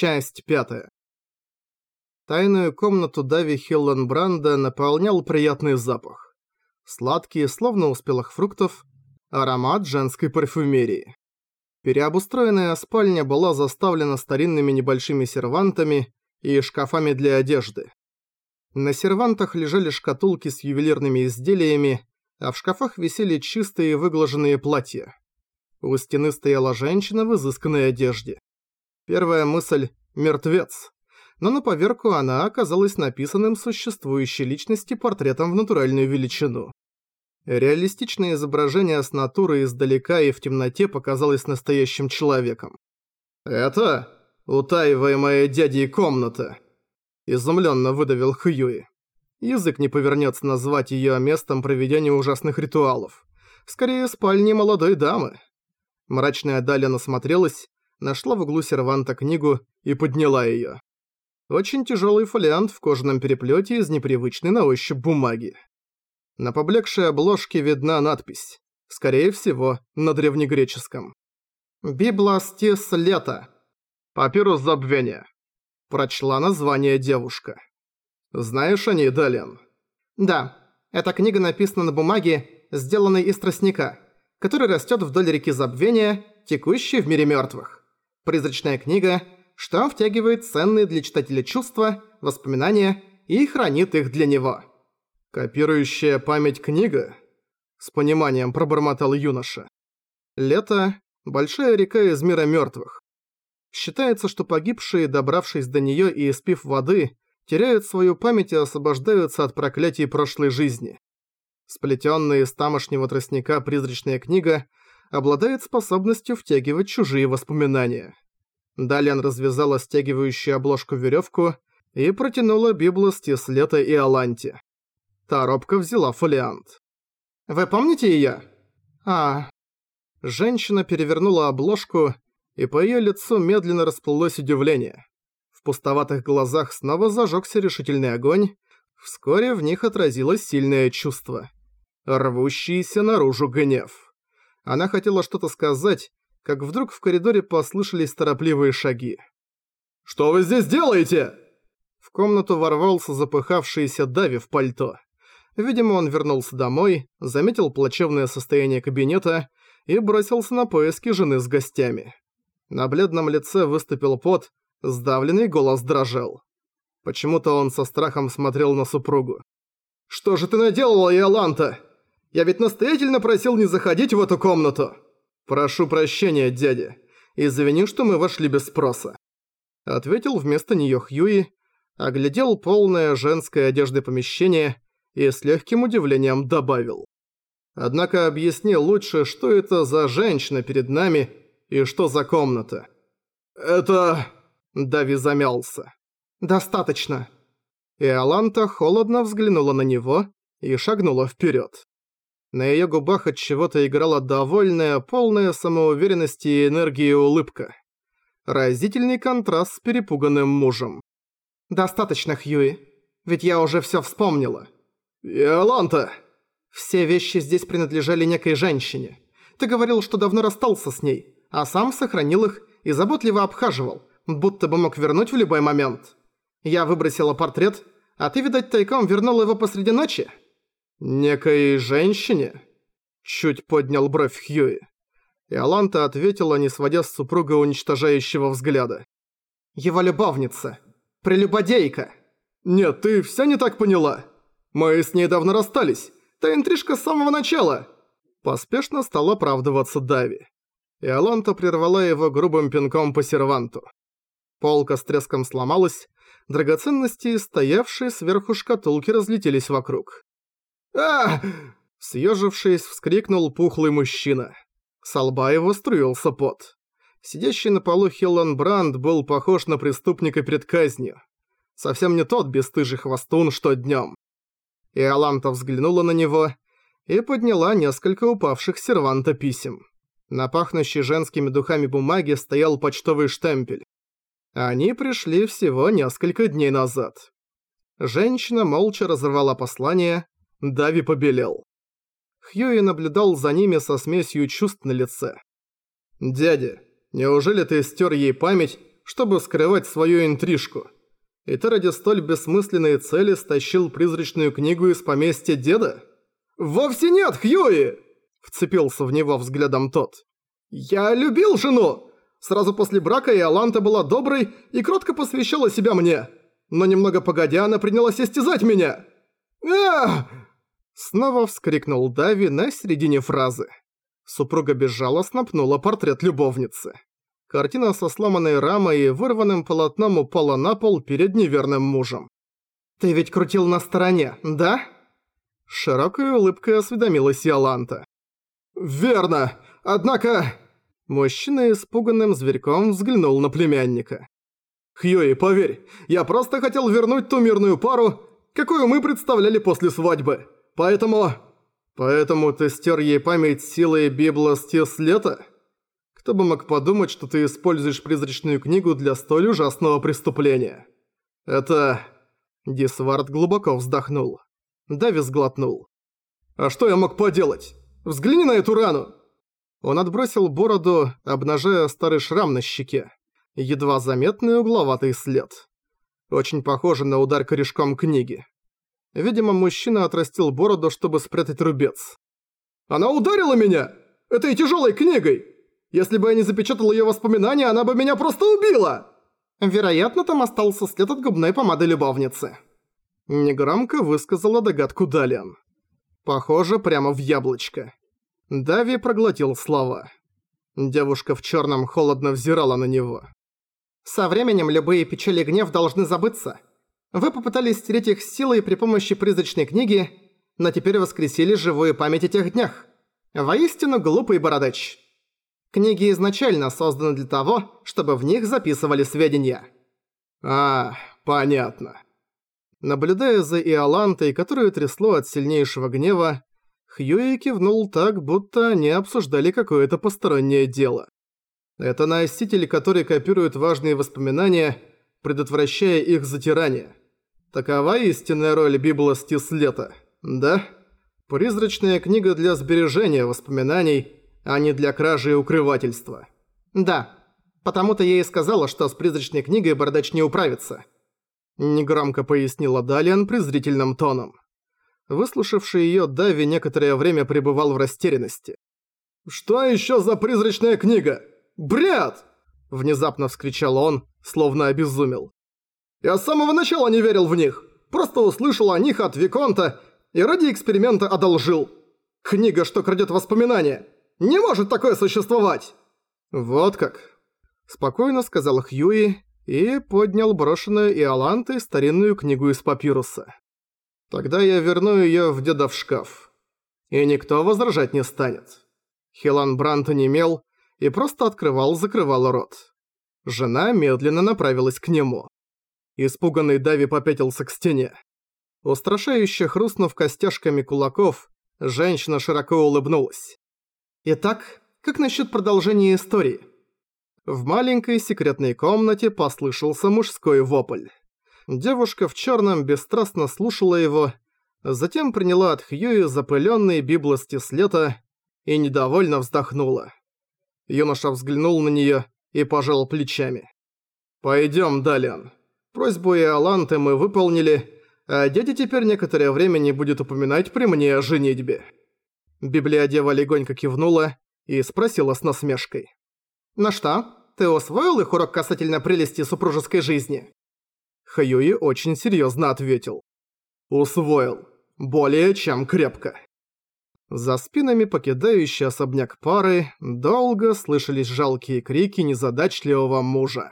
Часть пятая. Тайную комнату Дави Хилленбранда наполнял приятный запах. Сладкий, словно у фруктов, аромат женской парфюмерии. Переобустроенная спальня была заставлена старинными небольшими сервантами и шкафами для одежды. На сервантах лежали шкатулки с ювелирными изделиями, а в шкафах висели чистые выглаженные платья. У стены стояла женщина в изысканной одежде. Первая мысль – мертвец. Но на поверку она оказалась написанным существующей личности портретом в натуральную величину. Реалистичное изображение с натуры издалека и в темноте показалось настоящим человеком. «Это утаиваемая дядей комната», – изумленно выдавил Хьюи. Язык не повернется назвать ее местом проведения ужасных ритуалов. Скорее, спальни молодой дамы. Мрачная Даля насмотрелась, нашла в углу серванта книгу и подняла её. Очень тяжёлый фолиант в кожаном переплёте из непривычной на ощупь бумаги. На поблекшей обложке видна надпись. Скорее всего, на древнегреческом. «Библастис лето». «Папирус забвения», – прочла название девушка. «Знаешь о ней, Далиан?» «Да. Эта книга написана на бумаге, сделанной из тростника который растет вдоль реки Забвения, текущей в мире мертвых. Призрачная книга, что втягивает ценные для читателя чувства, воспоминания и хранит их для него. «Копирующая память книга?» С пониманием пробормотал юноша. Лето – большая река из мира мертвых. Считается, что погибшие, добравшись до нее и испив воды, теряют свою память и освобождаются от проклятий прошлой жизни. Сплетенная из тамошнего тростника призрачная книга обладает способностью втягивать чужие воспоминания. Далее развязала стягивающую обложку веревку и протянула Библу Стислета и Аланти. Та робко взяла фолиант. «Вы помните её?» «А...» Женщина перевернула обложку, и по её лицу медленно расплылось удивление. В пустоватых глазах снова зажёгся решительный огонь, вскоре в них отразилось сильное чувство рвущийся наружу гнев. Она хотела что-то сказать, как вдруг в коридоре послышались торопливые шаги. «Что вы здесь делаете?» В комнату ворвался запыхавшийся Дави в пальто. Видимо, он вернулся домой, заметил плачевное состояние кабинета и бросился на поиски жены с гостями. На бледном лице выступил пот, сдавленный голос дрожал. Почему-то он со страхом смотрел на супругу. «Что же ты наделала, Иоланта?» Я ведь настоятельно просил не заходить в эту комнату. Прошу прощения, дядя. Извини, что мы вошли без спроса. Ответил вместо неё Хьюи, оглядел полное женской одежды помещение и с легким удивлением добавил. Однако объясни лучше, что это за женщина перед нами и что за комната. Это... Дави замялся. «Достаточно». И Аланта холодно взглянула на него и шагнула вперед. На её губах от чего-то играла довольная, полная самоуверенности и энергии улыбка. Разительный контраст с перепуганным мужем. «Достаточно, Хьюи. Ведь я уже всё вспомнила». «Иоланта!» «Все вещи здесь принадлежали некой женщине. Ты говорил, что давно расстался с ней, а сам сохранил их и заботливо обхаживал, будто бы мог вернуть в любой момент. Я выбросила портрет, а ты, видать, тайком вернул его посреди ночи?» «Некой женщине?» Чуть поднял бровь Хьюи. И Аланта ответила, не сводя с супруга уничтожающего взгляда. «Его любовница. Прелюбодейка». «Нет, ты все не так поняла. Мы с ней давно расстались. Та интрижка с самого начала». Поспешно стал оправдываться Дави. И Аланта прервала его грубым пинком по серванту. Полка с треском сломалась, драгоценности, стоявшие сверху шкатулки, разлетелись вокруг а Съежившись, вскрикнул пухлый мужчина. С лба его струился пот. Сидящий на полу Хеллан Бранд был похож на преступника перед казнью. Совсем не тот бесстыжий хвостун, что днём. И Аланта взглянула на него и подняла несколько упавших серванта писем. На пахнущей женскими духами бумаге стоял почтовый штемпель. Они пришли всего несколько дней назад. Женщина молча разорвала послание Дави побелел. Хьюи наблюдал за ними со смесью чувств на лице. «Дядя, неужели ты стер ей память, чтобы скрывать свою интрижку. И ты ради столь бессмысленной цели стащил призрачную книгу из поместья деда? «Вовсе нет, Хьюи!» – вцепился в него взглядом тот. «Я любил жену! Сразу после брака Иоланта была доброй и кротко посвящала себя мне. Но немного погодя, она принялась истязать меня. Ах! Снова вскрикнул Дави на середине фразы. Супруга безжалостно пнула портрет любовницы. Картина со сломанной рамой и вырванным полотном упала на пол перед неверным мужем. «Ты ведь крутил на стороне, да?» Широкой улыбкой осведомилась Иоланта. «Верно! Однако...» Мужчина испуганным зверьком взглянул на племянника. «Хьюи, поверь, я просто хотел вернуть ту мирную пару, какую мы представляли после свадьбы. Поэтому... Поэтому ты стер ей память силой Библости с лета? Кто бы мог подумать, что ты используешь призрачную книгу для столь ужасного преступления? Это... Дисвард глубоко вздохнул. Давис глотнул. «А что я мог поделать? Взгляни на эту рану!» Он отбросил бороду, обнажая старый шрам на щеке. Едва заметный угловатый след. Очень похоже на удар корешком книги. Видимо, мужчина отрастил бороду, чтобы спрятать рубец. «Она ударила меня! Этой тяжелой книгой! Если бы я не запечатал ее воспоминания, она бы меня просто убила!» Вероятно, там остался след от губной помады любовницы. Негромко высказала догадку Далиан. Похоже, прямо в яблочко. Дави проглотил слова. Девушка в черном холодно взирала на него. «Со временем любые печали и гнев должны забыться. Вы попытались стереть их силой при помощи призрачной книги, но теперь воскресили живую память о тех днях. Воистину глупый бородач. Книги изначально созданы для того, чтобы в них записывали сведения. А, понятно. Наблюдая за Иолантой, которую трясло от сильнейшего гнева, Хьюи кивнул так, будто они обсуждали какое-то постороннее дело. Это носитель, который копирует важные воспоминания, предотвращая их затирание. Такова истинная роль Библости с лета, да? Призрачная книга для сбережения воспоминаний, а не для кражи и укрывательства. Да, потому-то я и сказала, что с призрачной книгой бородач не управится. Негромко пояснила Далиан презрительным тоном. Выслушавший её Дави некоторое время пребывал в растерянности. «Что ещё за призрачная книга? Бред!» Внезапно вскричал он, словно обезумел. Я с самого начала не верил в них. Просто услышал о них от Виконта и ради эксперимента одолжил. Книга, что крадет воспоминания. Не может такое существовать!» «Вот как!» Спокойно сказал Хьюи и поднял брошенную Иолантой старинную книгу из папируса. «Тогда я верну её в деда в шкаф. И никто возражать не станет». Хелан Брант онемел и просто открывал-закрывал рот. Жена медленно направилась к нему. Испуганный Дави попятился к стене. Устрашающе хрустнув костяшками кулаков, женщина широко улыбнулась. «Итак, как насчет продолжения истории?» В маленькой секретной комнате послышался мужской вопль. Девушка в черном бесстрастно слушала его, затем приняла от Хьюи запыленные библости с лета и недовольно вздохнула. Юноша взглянул на нее и пожал плечами. «Пойдём, Далиан. Просьбу Иоланты мы выполнили, а дядя теперь некоторое время не будет упоминать при мне о женитьбе». Библиодева легонько кивнула и спросила с насмешкой. «Ну что, ты усвоил их урок касательно прелести супружеской жизни?» Хаюи очень серьезно ответил. «Усвоил. Более чем крепко». За спинами покидающей особняк пары долго слышались жалкие крики незадачливого мужа.